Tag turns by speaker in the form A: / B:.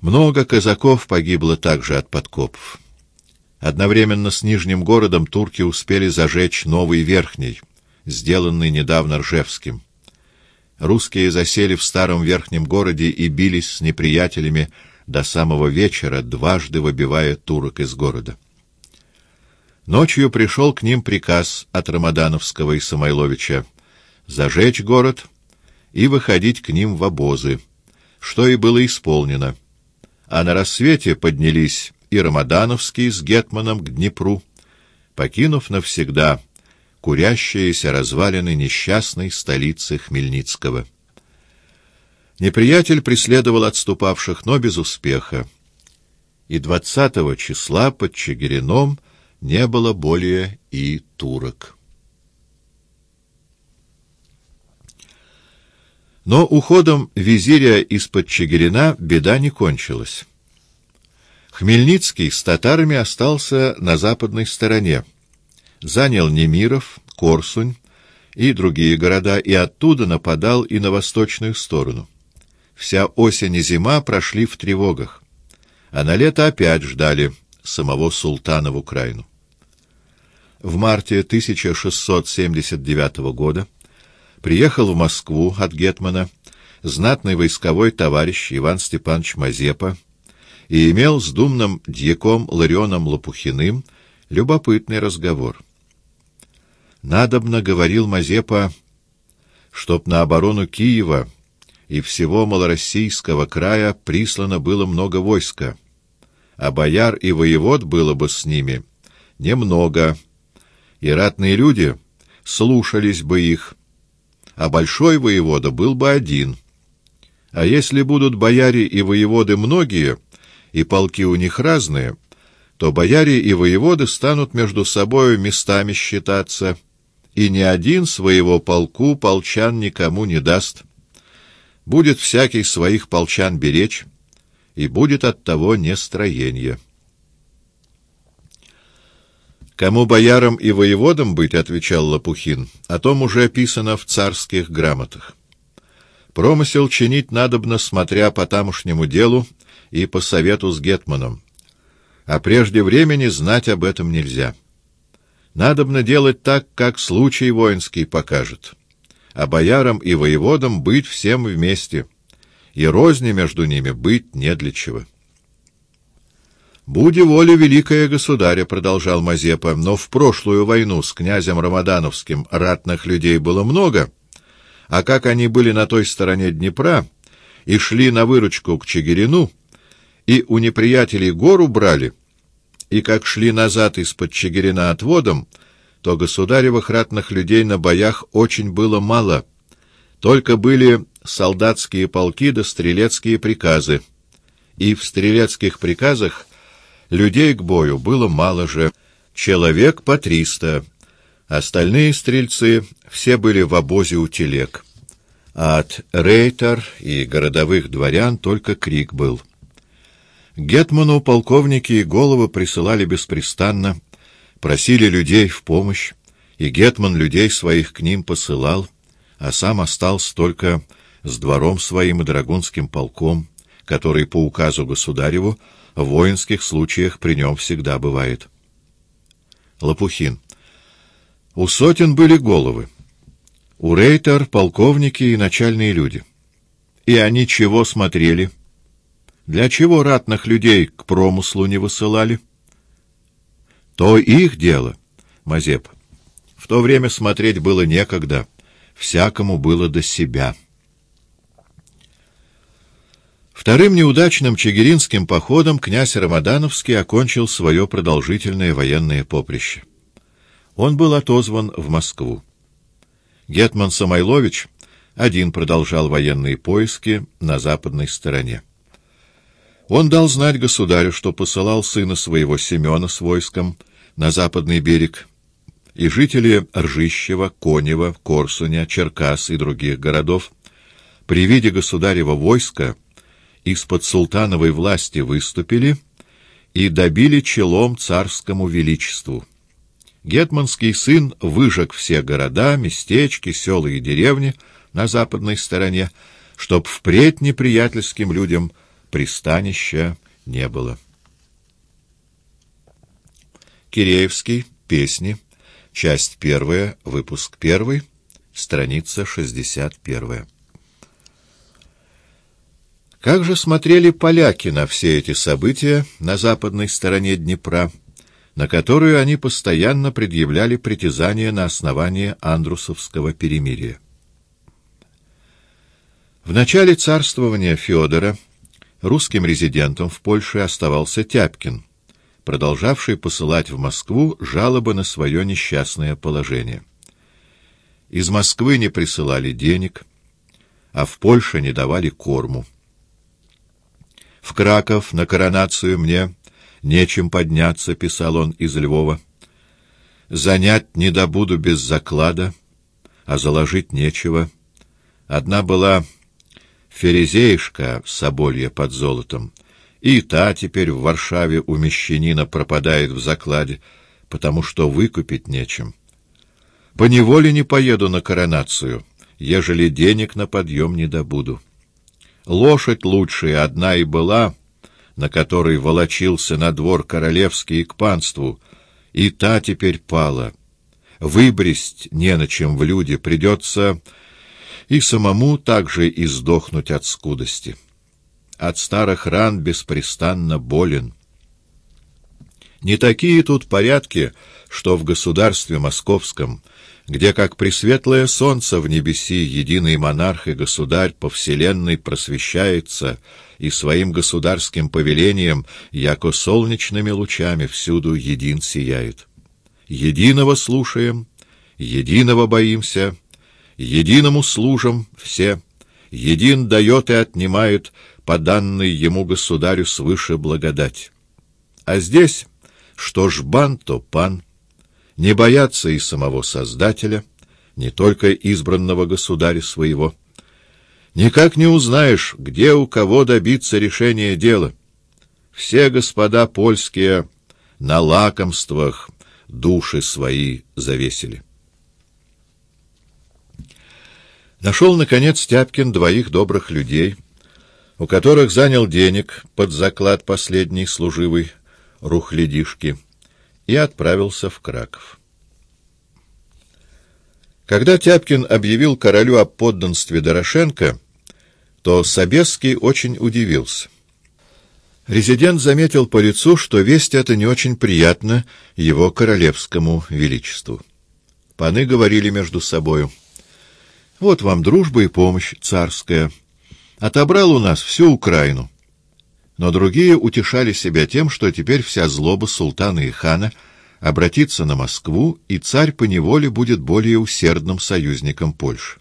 A: Много казаков погибло также от подкопов. Одновременно с Нижним городом турки успели зажечь новый Верхний, сделанный недавно Ржевским. Русские засели в старом Верхнем городе и бились с неприятелями до самого вечера, дважды выбивая турок из города. Ночью пришел к ним приказ от Рамадановского и Самойловича зажечь город и выходить к ним в обозы, что и было исполнено. А на рассвете поднялись и Рамадановский с Гетманом к Днепру, покинув навсегда курящиеся развалины несчастной столицы Хмельницкого. Неприятель преследовал отступавших, но без успеха, и двадцатого числа под Чигирином не было более и турок. Но уходом визиря из-под Чигирина беда не кончилась. Хмельницкий с татарами остался на западной стороне, занял Немиров, Корсунь и другие города, и оттуда нападал и на восточную сторону. Вся осень и зима прошли в тревогах, а на лето опять ждали самого султана в Украину. В марте 1679 года приехал в Москву от Гетмана знатный войсковой товарищ Иван Степанович Мазепа и имел с думным дьяком Ларионом Лопухиным любопытный разговор. «Надобно, — говорил Мазепа, — чтоб на оборону Киева и всего малороссийского края прислано было много войска, а бояр и воевод было бы с ними немного, и ратные люди слушались бы их, а большой воевода был бы один. А если будут бояре и воеводы многие, и полки у них разные, то бояре и воеводы станут между собою местами считаться, и ни один своего полку полчан никому не даст. Будет всякий своих полчан беречь, и будет от того нестроение. «Кому боярам и воеводам быть, — отвечал Лопухин, — о том уже описано в царских грамотах. Промысел чинить надобно, смотря по тамошнему делу и по совету с Гетманом. А прежде времени знать об этом нельзя. Надобно делать так, как случай воинский покажет. А боярам и воеводам быть всем вместе, и розни между ними быть не для чего». «Буди воля великая государя», — продолжал Мазепа, — «но в прошлую войну с князем Рамадановским ратных людей было много, а как они были на той стороне Днепра и шли на выручку к Чигирину, и у неприятелей гору брали, и как шли назад из-под Чигирина отводом, то государевых ратных людей на боях очень было мало, только были солдатские полки да стрелецкие приказы, и в стрелецких приказах Людей к бою было мало же, человек по триста. Остальные стрельцы все были в обозе у телег. А от рейтер и городовых дворян только крик был. Гетману полковники и головы присылали беспрестанно, просили людей в помощь, и Гетман людей своих к ним посылал, а сам остался только с двором своим и драгунским полком, который по указу государеву в воинских случаях при нем всегда бывает. Лопухин. У сотен были головы. У рейтер — полковники и начальные люди. И они чего смотрели? Для чего ратных людей к промыслу не высылали? То их дело, Мазеп. В то время смотреть было некогда, всякому было до себя. Вторым неудачным чигиринским походом князь Рамадановский окончил свое продолжительное военное поприще. Он был отозван в Москву. Гетман Самойлович один продолжал военные поиски на западной стороне. Он дал знать государю, что посылал сына своего Семена с войском на западный берег, и жители Ржищева, Конева, Корсуня, Черкас и других городов при виде государева войска из-под султановой власти выступили и добили челом царскому величеству. Гетманский сын выжег все города, местечки, села и деревни на западной стороне, чтоб впредь неприятельским людям пристанища не было. Киреевский. Песни. Часть первая. Выпуск первый. Страница 61. Как же смотрели поляки на все эти события на западной стороне Днепра, на которую они постоянно предъявляли притязания на основании Андрусовского перемирия? В начале царствования Федора русским резидентом в Польше оставался Тяпкин, продолжавший посылать в Москву жалобы на свое несчастное положение. Из Москвы не присылали денег, а в Польше не давали корму. «В Краков на коронацию мне нечем подняться», — писал он из Львова. «Занять не добуду без заклада, а заложить нечего. Одна была Ферезеишка Соболья под золотом, и та теперь в Варшаве у мещанина пропадает в закладе, потому что выкупить нечем. По неволе не поеду на коронацию, ежели денег на подъем не добуду. Лошадь лучшая одна и была, на которой волочился на двор королевский к панству, и та теперь пала. Выбресть не на чем в люди, придется и самому также и сдохнуть от скудости от старых ран беспрестанно болен. Не такие тут порядки, что в государстве московском, где, как пресветлое солнце в небеси, единый монарх и государь по вселенной просвещается и своим государским повелением, яко солнечными лучами, всюду един сияет. Единого слушаем, единого боимся, единому служим все, един дает и отнимает по данной ему государю свыше благодать. А здесь, что ж бан, то пан, не боятся и самого Создателя, не только избранного государя своего. Никак не узнаешь, где у кого добиться решения дела. Все господа польские на лакомствах души свои завесили. Нашел, наконец, Тяпкин двоих добрых людей — у которых занял денег под заклад последней служивой рухлядишки, и отправился в Краков. Когда Тяпкин объявил королю о подданстве Дорошенко, то Собесский очень удивился. Резидент заметил по лицу, что весть эта не очень приятна его королевскому величеству. Паны говорили между собою. «Вот вам дружба и помощь царская» отобрал у нас всю Украину. Но другие утешали себя тем, что теперь вся злоба султана и хана обратится на Москву, и царь поневоле будет более усердным союзником Польши.